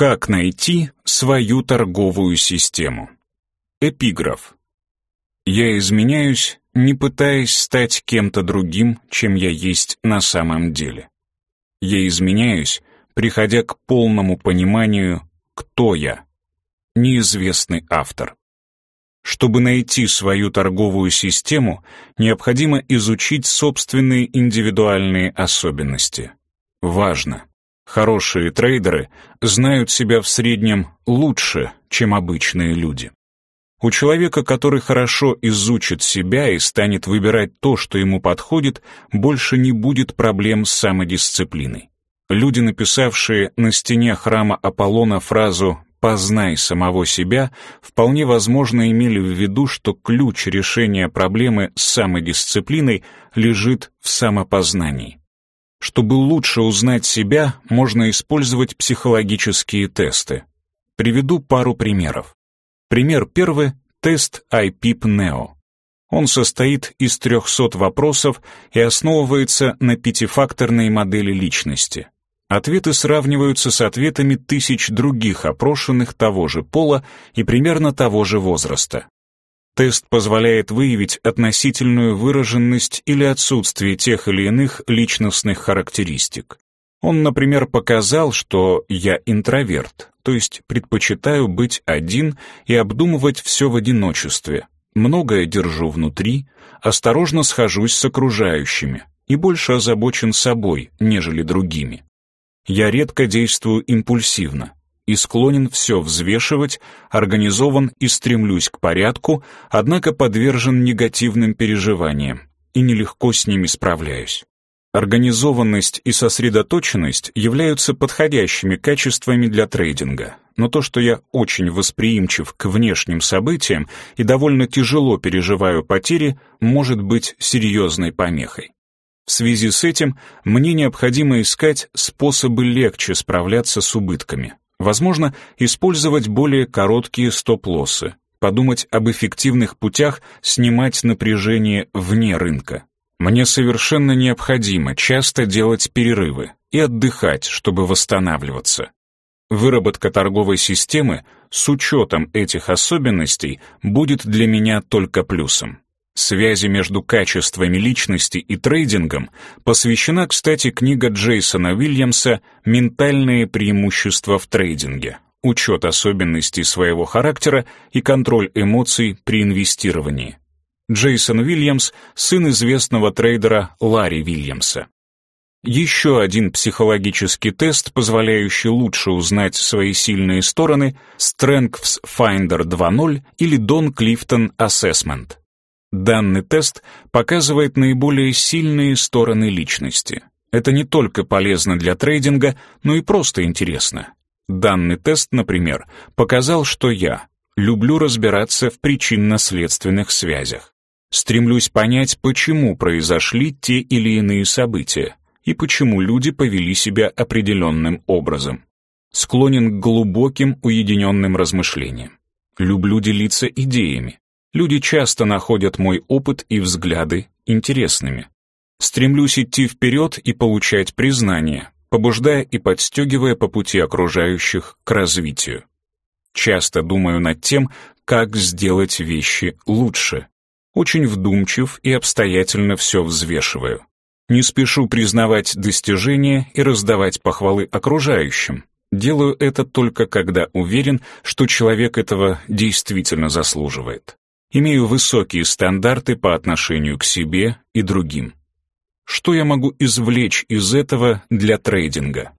Как найти свою торговую систему? Эпиграф. Я изменяюсь, не пытаясь стать кем-то другим, чем я есть на самом деле. Я изменяюсь, приходя к полному пониманию, кто я. Неизвестный автор. Чтобы найти свою торговую систему, необходимо изучить собственные индивидуальные особенности. Важно. Хорошие трейдеры знают себя в среднем лучше, чем обычные люди. У человека, который хорошо изучит себя и станет выбирать то, что ему подходит, больше не будет проблем с самодисциплиной. Люди, написавшие на стене храма Аполлона фразу «познай самого себя», вполне возможно имели в виду, что ключ решения проблемы с самодисциплиной лежит в самопознании. Чтобы лучше узнать себя, можно использовать психологические тесты. Приведу пару примеров. Пример первый — тест IPIP-NEO. Он состоит из 300 вопросов и основывается на пятифакторной модели личности. Ответы сравниваются с ответами тысяч других опрошенных того же пола и примерно того же возраста. Тест позволяет выявить относительную выраженность или отсутствие тех или иных личностных характеристик. Он, например, показал, что я интроверт, то есть предпочитаю быть один и обдумывать все в одиночестве. Многое держу внутри, осторожно схожусь с окружающими и больше озабочен собой, нежели другими. Я редко действую импульсивно, и склонен все взвешивать, организован и стремлюсь к порядку, однако подвержен негативным переживаниям и нелегко с ними справляюсь. Организованность и сосредоточенность являются подходящими качествами для трейдинга, но то, что я очень восприимчив к внешним событиям и довольно тяжело переживаю потери, может быть серьезной помехой. В связи с этим мне необходимо искать способы легче справляться с убытками, Возможно, использовать более короткие стоп-лоссы, подумать об эффективных путях снимать напряжение вне рынка. Мне совершенно необходимо часто делать перерывы и отдыхать, чтобы восстанавливаться. Выработка торговой системы с учетом этих особенностей будет для меня только плюсом. Связи между качествами личности и трейдингом посвящена, кстати, книга Джейсона Уильямса «Ментальные преимущества в трейдинге. Учет особенностей своего характера и контроль эмоций при инвестировании». Джейсон Уильямс — сын известного трейдера Ларри Уильямса. Еще один психологический тест, позволяющий лучше узнать свои сильные стороны — Strengths Finder 2.0 или Don Clifton Assessment. Данный тест показывает наиболее сильные стороны личности. Это не только полезно для трейдинга, но и просто интересно. Данный тест, например, показал, что я люблю разбираться в причинно-следственных связях. Стремлюсь понять, почему произошли те или иные события и почему люди повели себя определенным образом. Склонен к глубоким уединенным размышлениям. Люблю делиться идеями. Люди часто находят мой опыт и взгляды интересными. Стремлюсь идти вперед и получать признание, побуждая и подстегивая по пути окружающих к развитию. Часто думаю над тем, как сделать вещи лучше. Очень вдумчив и обстоятельно все взвешиваю. Не спешу признавать достижения и раздавать похвалы окружающим. Делаю это только когда уверен, что человек этого действительно заслуживает. Имею высокие стандарты по отношению к себе и другим. Что я могу извлечь из этого для трейдинга?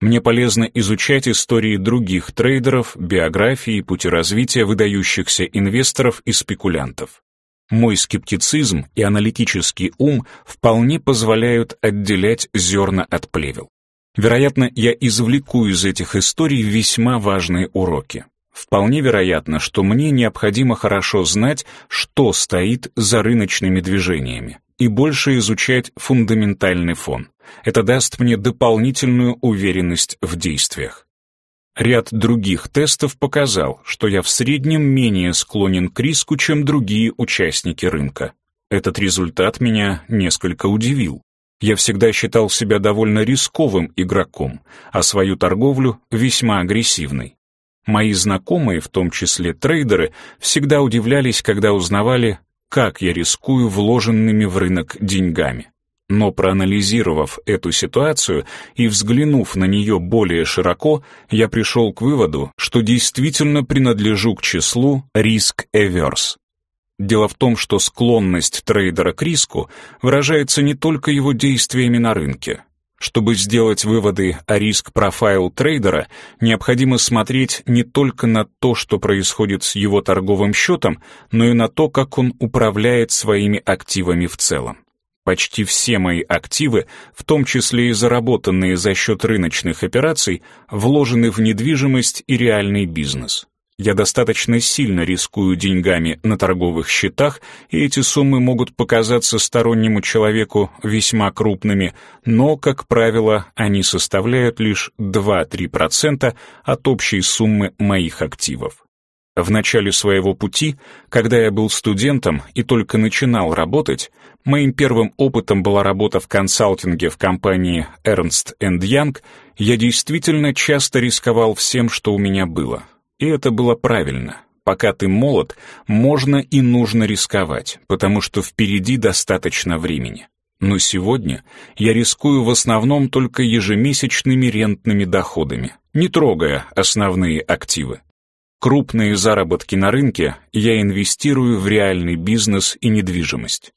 Мне полезно изучать истории других трейдеров, биографии пути развития выдающихся инвесторов и спекулянтов. Мой скептицизм и аналитический ум вполне позволяют отделять зерна от плевел. Вероятно, я извлеку из этих историй весьма важные уроки. Вполне вероятно, что мне необходимо хорошо знать, что стоит за рыночными движениями, и больше изучать фундаментальный фон. Это даст мне дополнительную уверенность в действиях. Ряд других тестов показал, что я в среднем менее склонен к риску, чем другие участники рынка. Этот результат меня несколько удивил. Я всегда считал себя довольно рисковым игроком, а свою торговлю весьма агрессивной. Мои знакомые, в том числе трейдеры, всегда удивлялись, когда узнавали, как я рискую вложенными в рынок деньгами. Но проанализировав эту ситуацию и взглянув на нее более широко, я пришел к выводу, что действительно принадлежу к числу риск-эверс. Дело в том, что склонность трейдера к риску выражается не только его действиями на рынке. Чтобы сделать выводы о риск-профайл трейдера, необходимо смотреть не только на то, что происходит с его торговым счетом, но и на то, как он управляет своими активами в целом. Почти все мои активы, в том числе и заработанные за счет рыночных операций, вложены в недвижимость и реальный бизнес. Я достаточно сильно рискую деньгами на торговых счетах, и эти суммы могут показаться стороннему человеку весьма крупными, но, как правило, они составляют лишь 2-3% от общей суммы моих активов. В начале своего пути, когда я был студентом и только начинал работать, моим первым опытом была работа в консалтинге в компании Ernst Young, я действительно часто рисковал всем, что у меня было. И это было правильно. Пока ты молод, можно и нужно рисковать, потому что впереди достаточно времени. Но сегодня я рискую в основном только ежемесячными рентными доходами, не трогая основные активы. Крупные заработки на рынке я инвестирую в реальный бизнес и недвижимость.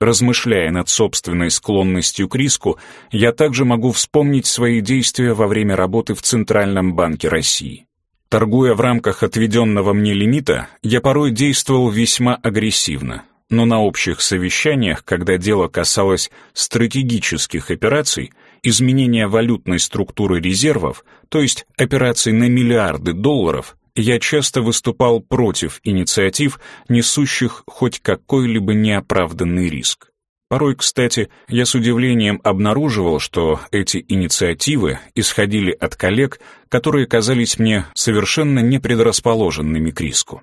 Размышляя над собственной склонностью к риску, я также могу вспомнить свои действия во время работы в Центральном банке России. Торгуя в рамках отведенного мне лимита, я порой действовал весьма агрессивно, но на общих совещаниях, когда дело касалось стратегических операций, изменения валютной структуры резервов, то есть операций на миллиарды долларов, я часто выступал против инициатив, несущих хоть какой-либо неоправданный риск. Порой, кстати, я с удивлением обнаруживал, что эти инициативы исходили от коллег, которые казались мне совершенно непредрасположенными к риску.